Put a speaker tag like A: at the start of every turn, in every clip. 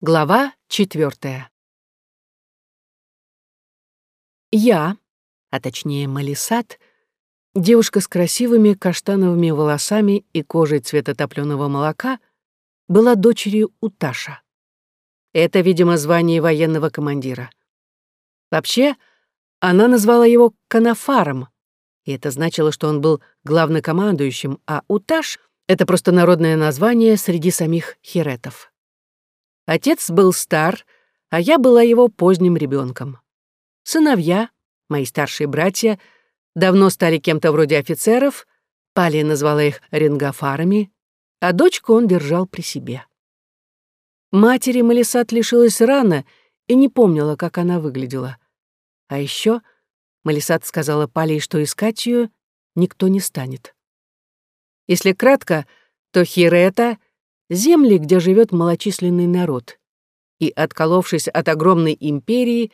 A: Глава четвертая. Я, а точнее Малисат, девушка с красивыми каштановыми волосами и кожей цвета топленого молока, была дочерью Уташа. Это, видимо, звание военного командира. Вообще, она назвала его Канафаром, и это значило, что он был главнокомандующим, а Уташ — это просто народное название среди самих хиретов. Отец был стар, а я была его поздним ребенком. Сыновья, мои старшие братья, давно стали кем-то вроде офицеров, Пали назвала их ренгафарами, а дочку он держал при себе. Матери Малисат лишилась рано и не помнила, как она выглядела. А еще Малисат сказала Пали, что искать ее никто не станет. Если кратко, то Хирета — земли, где живет малочисленный народ. И, отколовшись от огромной империи,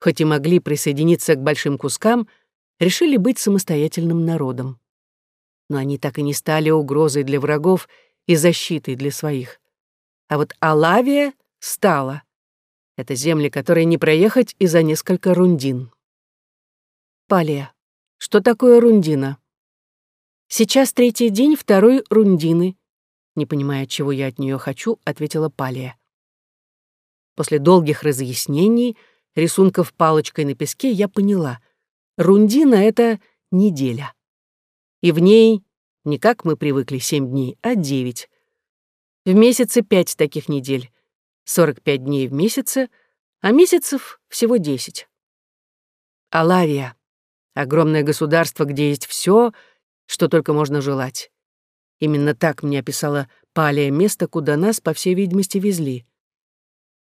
A: хоть и могли присоединиться к большим кускам, решили быть самостоятельным народом. Но они так и не стали угрозой для врагов и защитой для своих. А вот Алавия стала. Это земли, которые не проехать и за несколько рундин. Палия. Что такое рундина? Сейчас третий день второй рундины. Не понимая, чего я от нее хочу, ответила Палия. После долгих разъяснений, рисунков палочкой на песке, я поняла. Рундина — это неделя. И в ней не как мы привыкли семь дней, а девять. В месяце пять таких недель, сорок пять дней в месяце, а месяцев всего десять. Алавия — огромное государство, где есть все, что только можно желать. Именно так мне описала Палия место, куда нас, по всей видимости, везли.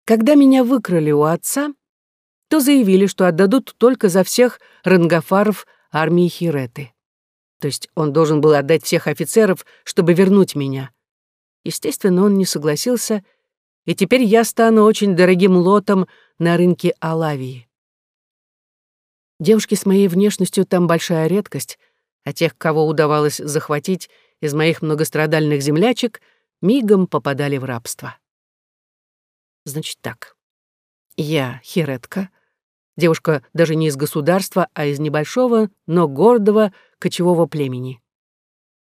A: Когда меня выкрали у отца, то заявили, что отдадут только за всех рангофаров армии Хиреты. То есть он должен был отдать всех офицеров, чтобы вернуть меня. Естественно, он не согласился, и теперь я стану очень дорогим лотом на рынке Алавии. Девушки с моей внешностью там большая редкость, а тех, кого удавалось захватить, из моих многострадальных землячек мигом попадали в рабство. Значит так. Я Хиретка, девушка даже не из государства, а из небольшого, но гордого кочевого племени.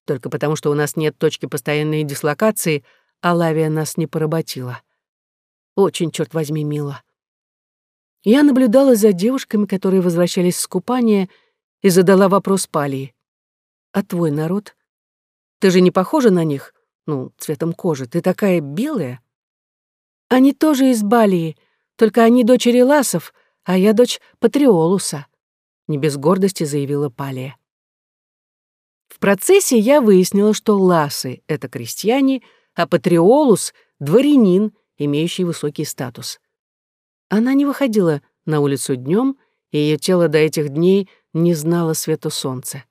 A: Только потому, что у нас нет точки постоянной дислокации, Алавия нас не поработила. Очень, черт возьми, мило. Я наблюдала за девушками, которые возвращались с купания, и задала вопрос Палии. «А твой народ? Ты же не похожа на них? Ну, цветом кожи. Ты такая белая. Они тоже из Балии, только они дочери Ласов, а я дочь Патриолуса, не без гордости заявила Палия. В процессе я выяснила, что Ласы — это крестьяне, а Патриолус — дворянин, имеющий высокий статус. Она не выходила на улицу днем, и ее тело до этих дней не знало света солнца.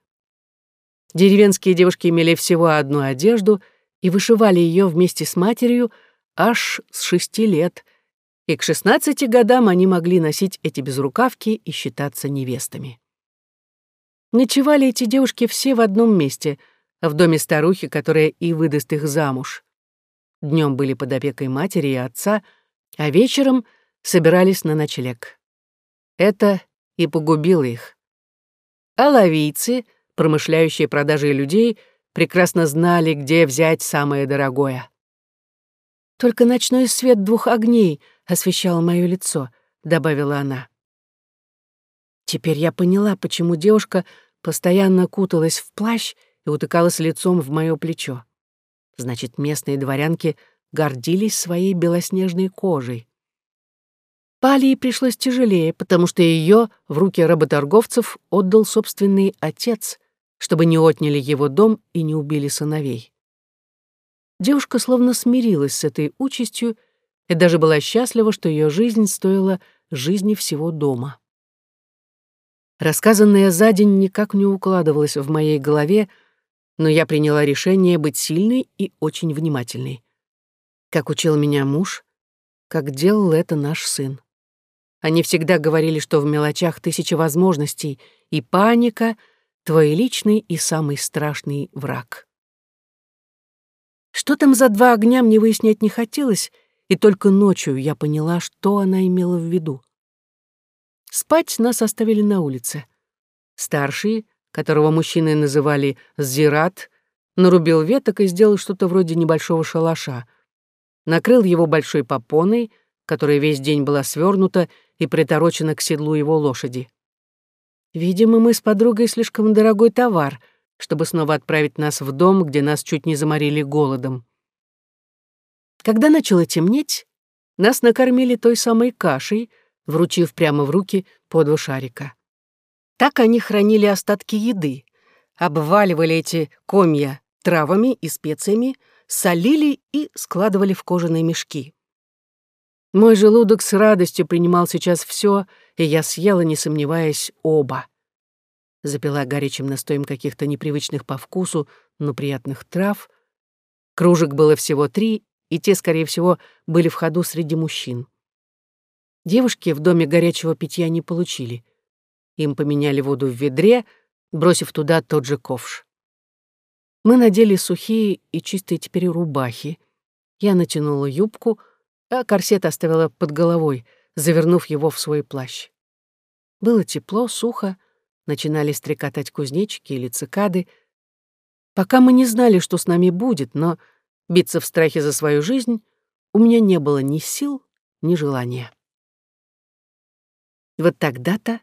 A: Деревенские девушки имели всего одну одежду и вышивали ее вместе с матерью аж с шести лет, и к шестнадцати годам они могли носить эти безрукавки и считаться невестами. Ночевали эти девушки все в одном месте, в доме старухи, которая и выдаст их замуж. Днем были под опекой матери и отца, а вечером собирались на ночлег. Это и погубило их. А лавийцы — промышляющие продажей людей, прекрасно знали, где взять самое дорогое. «Только ночной свет двух огней освещал мое лицо», — добавила она. Теперь я поняла, почему девушка постоянно куталась в плащ и утыкалась лицом в мое плечо. Значит, местные дворянки гордились своей белоснежной кожей. Палии пришлось тяжелее, потому что ее в руки работорговцев отдал собственный отец, чтобы не отняли его дом и не убили сыновей. Девушка словно смирилась с этой участью и даже была счастлива, что ее жизнь стоила жизни всего дома. Рассказанное за день никак не укладывалось в моей голове, но я приняла решение быть сильной и очень внимательной. Как учил меня муж, как делал это наш сын. Они всегда говорили, что в мелочах тысяча возможностей, и паника — твой личный и самый страшный враг. Что там за два огня мне выяснять не хотелось, и только ночью я поняла, что она имела в виду. Спать нас оставили на улице. Старший, которого мужчины называли Зират, нарубил веток и сделал что-то вроде небольшого шалаша. Накрыл его большой попоной, которая весь день была свернута и приторочена к седлу его лошади. Видимо, мы с подругой слишком дорогой товар, чтобы снова отправить нас в дом, где нас чуть не заморили голодом. Когда начало темнеть, нас накормили той самой кашей, вручив прямо в руки по два шарика. Так они хранили остатки еды, обваливали эти комья травами и специями, солили и складывали в кожаные мешки. Мой желудок с радостью принимал сейчас все, и я съела, не сомневаясь, оба. Запила горячим настоем каких-то непривычных по вкусу, но приятных трав. Кружек было всего три, и те, скорее всего, были в ходу среди мужчин. Девушки в доме горячего питья не получили. Им поменяли воду в ведре, бросив туда тот же ковш. Мы надели сухие и чистые теперь рубахи. Я натянула юбку, а корсет оставила под головой, завернув его в свой плащ. Было тепло, сухо, начинали стрекотать кузнечики или цикады. Пока мы не знали, что с нами будет, но биться в страхе за свою жизнь у меня не было ни сил, ни желания. Вот тогда-то,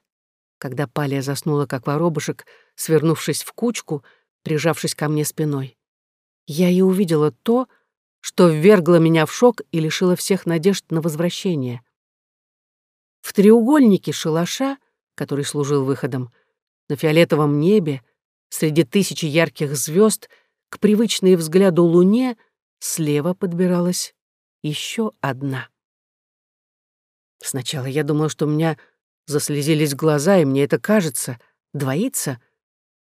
A: когда Палия заснула как воробушек, свернувшись в кучку, прижавшись ко мне спиной, я и увидела то, что ввергло меня в шок и лишило всех надежд на возвращение. В треугольнике шалаша, который служил выходом, на фиолетовом небе, среди тысячи ярких звезд, к привычной взгляду луне слева подбиралась еще одна. Сначала я думала, что у меня Заслезились глаза, и мне это кажется, двоится.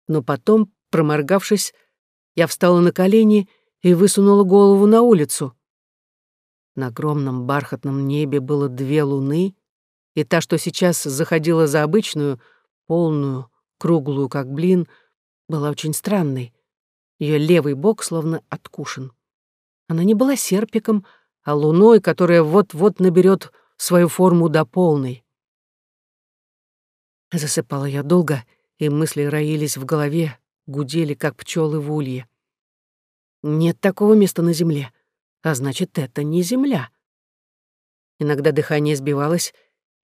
A: Но потом, проморгавшись, я встала на колени и высунула голову на улицу. На огромном бархатном небе было две луны, и та, что сейчас заходила за обычную, полную, круглую, как блин, была очень странной. Ее левый бок словно откушен. Она не была серпиком, а луной, которая вот-вот наберет свою форму до полной. Засыпала я долго, и мысли роились в голове, гудели, как пчелы в улье. Нет такого места на земле, а значит, это не земля. Иногда дыхание сбивалось,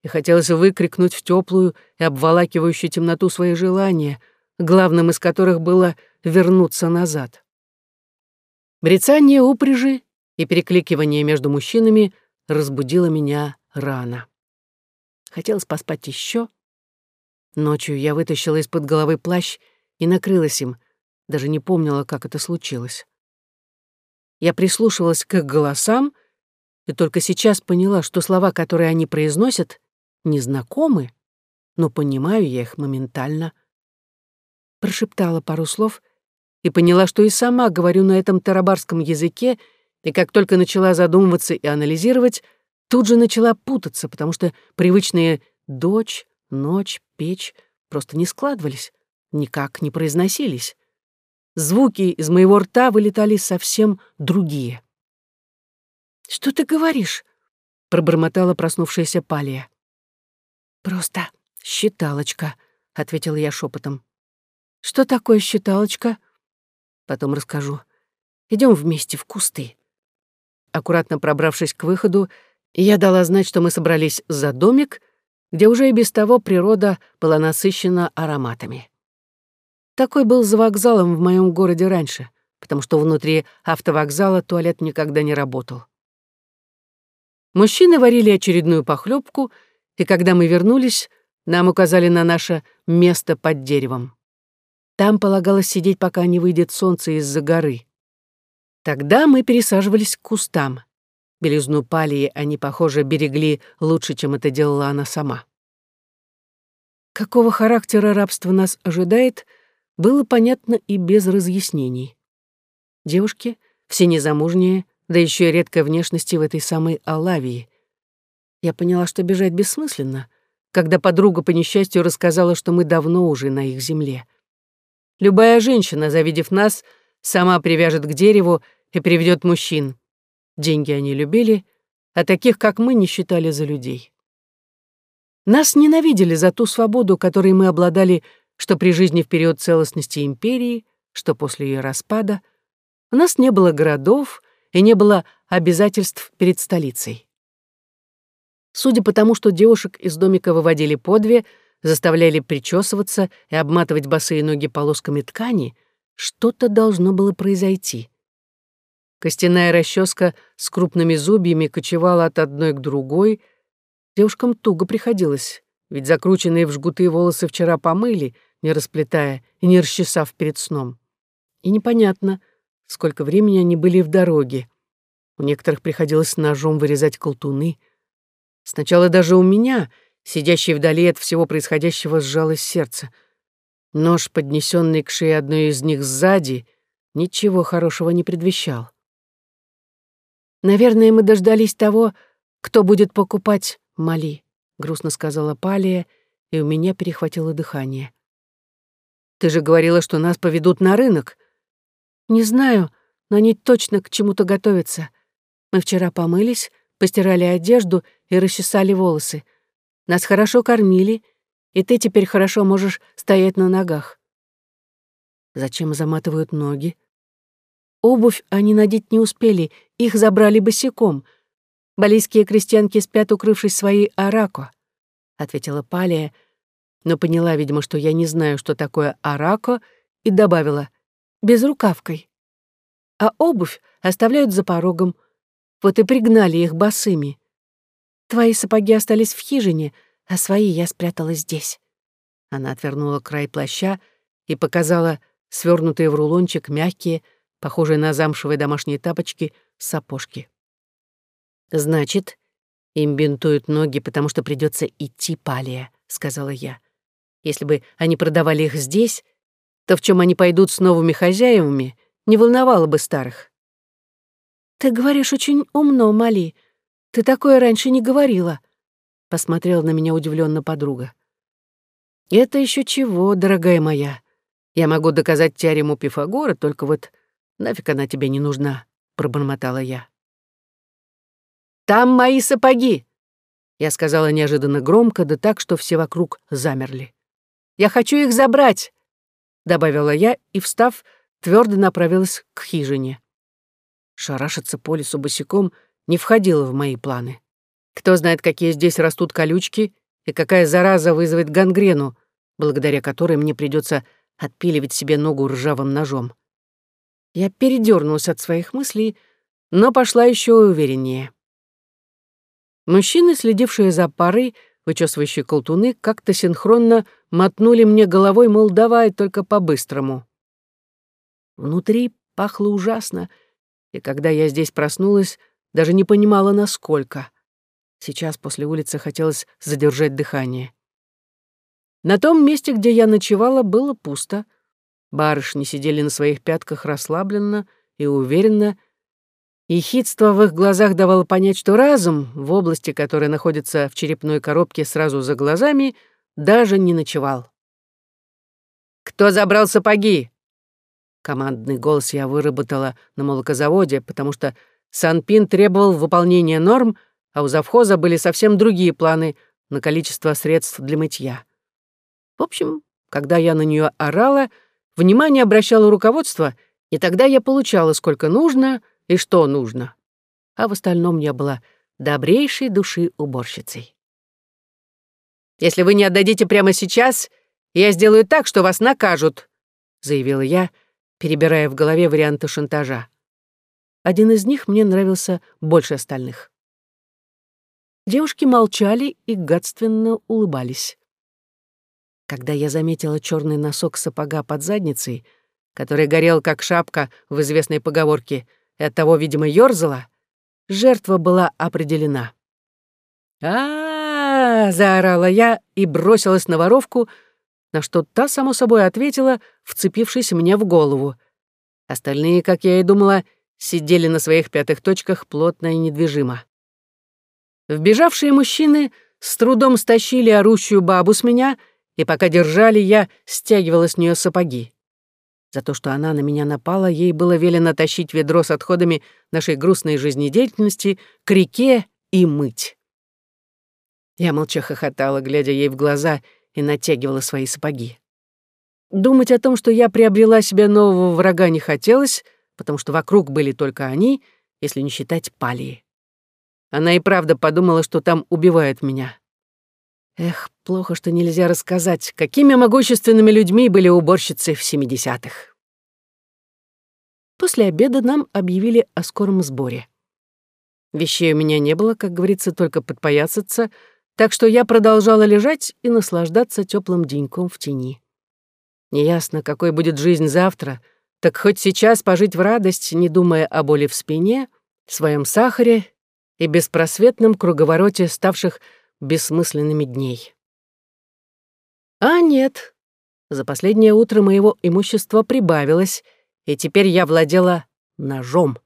A: и хотелось выкрикнуть в теплую и обволакивающую темноту свои желания, главным из которых было вернуться назад. Брецание упряжи и перекликивание между мужчинами разбудило меня рано. Хотелось поспать еще, Ночью я вытащила из-под головы плащ и накрылась им, даже не помнила, как это случилось. Я прислушивалась к их голосам и только сейчас поняла, что слова, которые они произносят, незнакомы, но понимаю я их моментально. Прошептала пару слов и поняла, что и сама говорю на этом тарабарском языке, и как только начала задумываться и анализировать, тут же начала путаться, потому что привычные «дочь», Ночь, печь просто не складывались, никак не произносились. Звуки из моего рта вылетали совсем другие. «Что ты говоришь?» — пробормотала проснувшаяся Палия. «Просто считалочка», — ответила я шепотом. «Что такое считалочка?» «Потом расскажу. Идем вместе в кусты». Аккуратно пробравшись к выходу, я дала знать, что мы собрались за домик — где уже и без того природа была насыщена ароматами. Такой был за вокзалом в моем городе раньше, потому что внутри автовокзала туалет никогда не работал. Мужчины варили очередную похлебку, и когда мы вернулись, нам указали на наше место под деревом. Там полагалось сидеть, пока не выйдет солнце из-за горы. Тогда мы пересаживались к кустам. Белизну палии они, похоже, берегли лучше, чем это делала она сама. Какого характера рабство нас ожидает, было понятно и без разъяснений. Девушки, все незамужние, да еще и редкой внешности в этой самой Алавии. Я поняла, что бежать бессмысленно, когда подруга по несчастью рассказала, что мы давно уже на их земле. Любая женщина, завидев нас, сама привяжет к дереву и приведет мужчин. Деньги они любили, а таких, как мы, не считали за людей. Нас ненавидели за ту свободу, которой мы обладали что при жизни в период целостности империи, что после ее распада. У нас не было городов и не было обязательств перед столицей. Судя по тому, что девушек из домика выводили по две, заставляли причесываться и обматывать босые ноги полосками ткани, что-то должно было произойти. Костяная расческа с крупными зубьями кочевала от одной к другой — Девушкам туго приходилось, ведь закрученные в жгуты волосы вчера помыли, не расплетая и не расчесав перед сном. И непонятно, сколько времени они были в дороге. У некоторых приходилось ножом вырезать колтуны. Сначала даже у меня, сидящей вдали от всего происходящего, сжалось сердце. Нож, поднесенный к шее одной из них сзади, ничего хорошего не предвещал. Наверное, мы дождались того, кто будет покупать Мали», — грустно сказала Палия, и у меня перехватило дыхание. «Ты же говорила, что нас поведут на рынок». «Не знаю, но они точно к чему-то готовятся. Мы вчера помылись, постирали одежду и расчесали волосы. Нас хорошо кормили, и ты теперь хорошо можешь стоять на ногах». «Зачем заматывают ноги?» Обувь они надеть не успели, их забрали босиком — Балийские крестьянки спят, укрывшись своей арако», — ответила Палия, но поняла, видимо, что я не знаю, что такое арако, и добавила «безрукавкой». А обувь оставляют за порогом. Вот и пригнали их босыми. Твои сапоги остались в хижине, а свои я спрятала здесь. Она отвернула край плаща и показала свернутые в рулончик мягкие, похожие на замшевые домашние тапочки, сапожки. «Значит, им бинтуют ноги, потому что придется идти палия», — сказала я. «Если бы они продавали их здесь, то в чем они пойдут с новыми хозяевами, не волновало бы старых». «Ты говоришь очень умно, Мали. Ты такое раньше не говорила», — посмотрела на меня удивленно подруга. «Это еще чего, дорогая моя. Я могу доказать теорему Пифагора, только вот нафиг она тебе не нужна», — пробормотала я. «Там мои сапоги!» Я сказала неожиданно громко, да так, что все вокруг замерли. «Я хочу их забрать!» Добавила я и, встав, твердо направилась к хижине. Шарашиться по лесу босиком не входило в мои планы. Кто знает, какие здесь растут колючки и какая зараза вызовет гангрену, благодаря которой мне придется отпиливать себе ногу ржавым ножом. Я передернулась от своих мыслей, но пошла еще увереннее. Мужчины, следившие за парой, вычесывающие колтуны, как-то синхронно мотнули мне головой, мол, давай только по-быстрому. Внутри пахло ужасно, и когда я здесь проснулась, даже не понимала, насколько. Сейчас после улицы хотелось задержать дыхание. На том месте, где я ночевала, было пусто. Барышни сидели на своих пятках расслабленно и уверенно, и хитство в их глазах давало понять, что разум, в области, которая находится в черепной коробке сразу за глазами, даже не ночевал. «Кто забрал сапоги?» Командный голос я выработала на молокозаводе, потому что Санпин требовал выполнения норм, а у завхоза были совсем другие планы на количество средств для мытья. В общем, когда я на нее орала, внимание обращало руководство, и тогда я получала сколько нужно — и что нужно. А в остальном я была добрейшей души уборщицей. «Если вы не отдадите прямо сейчас, я сделаю так, что вас накажут», заявила я, перебирая в голове варианты шантажа. Один из них мне нравился больше остальных. Девушки молчали и гадственно улыбались. Когда я заметила черный носок сапога под задницей, который горел как шапка в известной поговорке и оттого, видимо, ёрзала, жертва была определена. а, -а, заорала я и бросилась на воровку, на что та, само собой, ответила, вцепившись мне в голову. Остальные, как я и думала, сидели на своих пятых точках плотно и недвижимо. Вбежавшие мужчины с трудом стащили орущую бабу с меня, и пока держали, я стягивала с нее сапоги. За то, что она на меня напала, ей было велено тащить ведро с отходами нашей грустной жизнедеятельности к реке и мыть. Я молча хохотала, глядя ей в глаза, и натягивала свои сапоги. Думать о том, что я приобрела себе нового врага, не хотелось, потому что вокруг были только они, если не считать палии. Она и правда подумала, что там убивают меня. Эх, плохо, что нельзя рассказать, какими могущественными людьми были уборщицы в 70-х. После обеда нам объявили о скором сборе. Вещей у меня не было, как говорится, только подпоясаться, так что я продолжала лежать и наслаждаться теплым деньком в тени. Неясно, какой будет жизнь завтра, так хоть сейчас пожить в радость, не думая о боли в спине, своем сахаре и беспросветном круговороте ставших бессмысленными дней. А нет, за последнее утро моего имущества прибавилось, и теперь я владела ножом.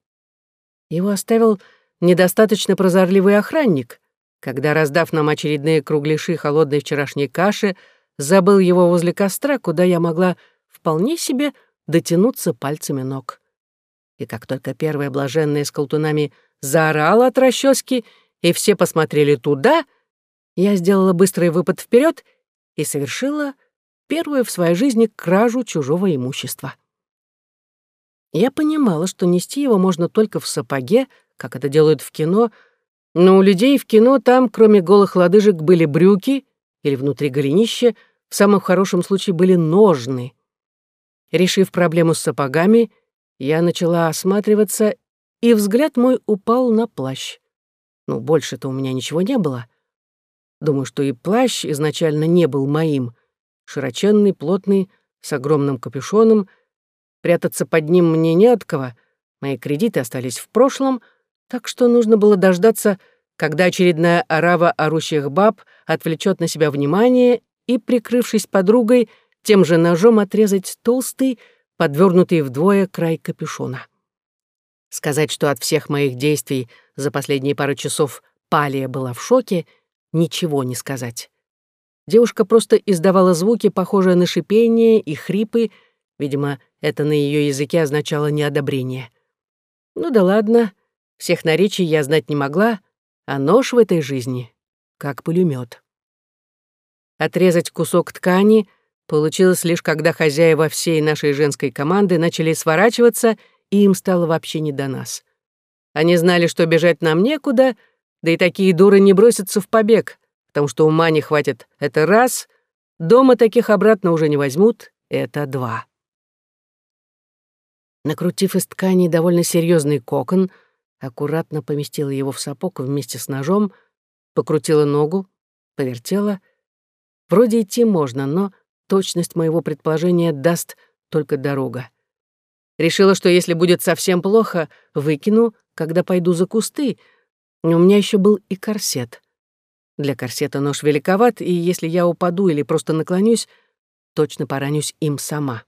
A: Его оставил недостаточно прозорливый охранник, когда, раздав нам очередные кругляши холодной вчерашней каши, забыл его возле костра, куда я могла вполне себе дотянуться пальцами ног. И как только первая блаженная с колтунами заорала от расчески, и все посмотрели туда, я сделала быстрый выпад вперед и совершила первую в своей жизни кражу чужого имущества. Я понимала, что нести его можно только в сапоге, как это делают в кино, но у людей в кино там, кроме голых лодыжек, были брюки или внутри голенища, в самом хорошем случае были ножны. Решив проблему с сапогами, я начала осматриваться, и взгляд мой упал на плащ. Ну, больше-то у меня ничего не было. Думаю, что и плащ изначально не был моим. Широченный, плотный, с огромным капюшоном. Прятаться под ним мне не от кого. Мои кредиты остались в прошлом, так что нужно было дождаться, когда очередная орава орущих баб отвлечет на себя внимание и, прикрывшись подругой, тем же ножом отрезать толстый, подвернутый вдвое край капюшона. Сказать, что от всех моих действий за последние пару часов Палия была в шоке — ничего не сказать. Девушка просто издавала звуки, похожие на шипение и хрипы, видимо, это на ее языке означало неодобрение. Ну да ладно, всех наречий я знать не могла, а нож в этой жизни как пулемет. Отрезать кусок ткани получилось лишь когда хозяева всей нашей женской команды начали сворачиваться, и им стало вообще не до нас. Они знали, что бежать нам некуда — да и такие дуры не бросятся в побег, потому что ума не хватит. Это раз. Дома таких обратно уже не возьмут. Это два. Накрутив из ткани довольно серьезный кокон, аккуратно поместила его в сапог вместе с ножом, покрутила ногу, повертела. Вроде идти можно, но точность моего предположения даст только дорога. Решила, что если будет совсем плохо, выкину, когда пойду за кусты, у меня еще был и корсет. Для корсета нож великоват, и если я упаду или просто наклонюсь, точно поранюсь им сама.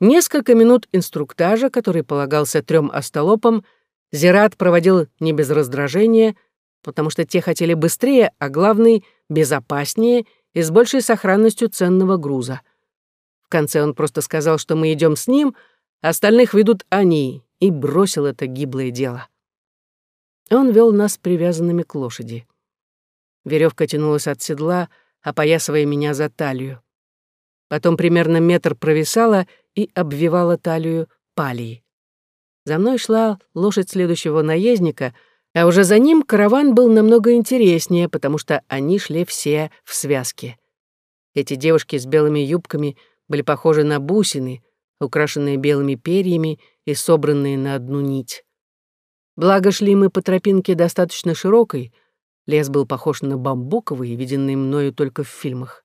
A: Несколько минут инструктажа, который полагался трем остолопам, Зират проводил не без раздражения, потому что те хотели быстрее, а главный — безопаснее и с большей сохранностью ценного груза. В конце он просто сказал, что мы идем с ним, а остальных ведут они, и бросил это гиблое дело. Он вел нас привязанными к лошади. Веревка тянулась от седла, опоясывая меня за талию. Потом примерно метр провисала и обвивала талию палии. За мной шла лошадь следующего наездника, а уже за ним караван был намного интереснее, потому что они шли все в связке. Эти девушки с белыми юбками были похожи на бусины, украшенные белыми перьями и собранные на одну нить. Благо шли мы по тропинке достаточно широкой, лес был похож на бамбуковый, виденный мною только в фильмах.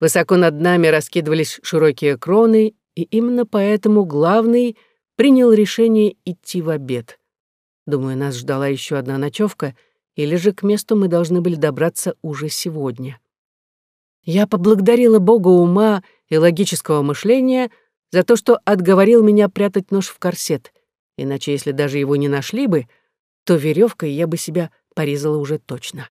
A: Высоко над нами раскидывались широкие кроны, и именно поэтому главный принял решение идти в обед. Думаю, нас ждала еще одна ночевка, или же к месту мы должны были добраться уже сегодня. Я поблагодарила Бога ума и логического мышления за то, что отговорил меня прятать нож в корсет — Иначе, если даже его не нашли бы, то веревкой я бы себя порезала уже точно.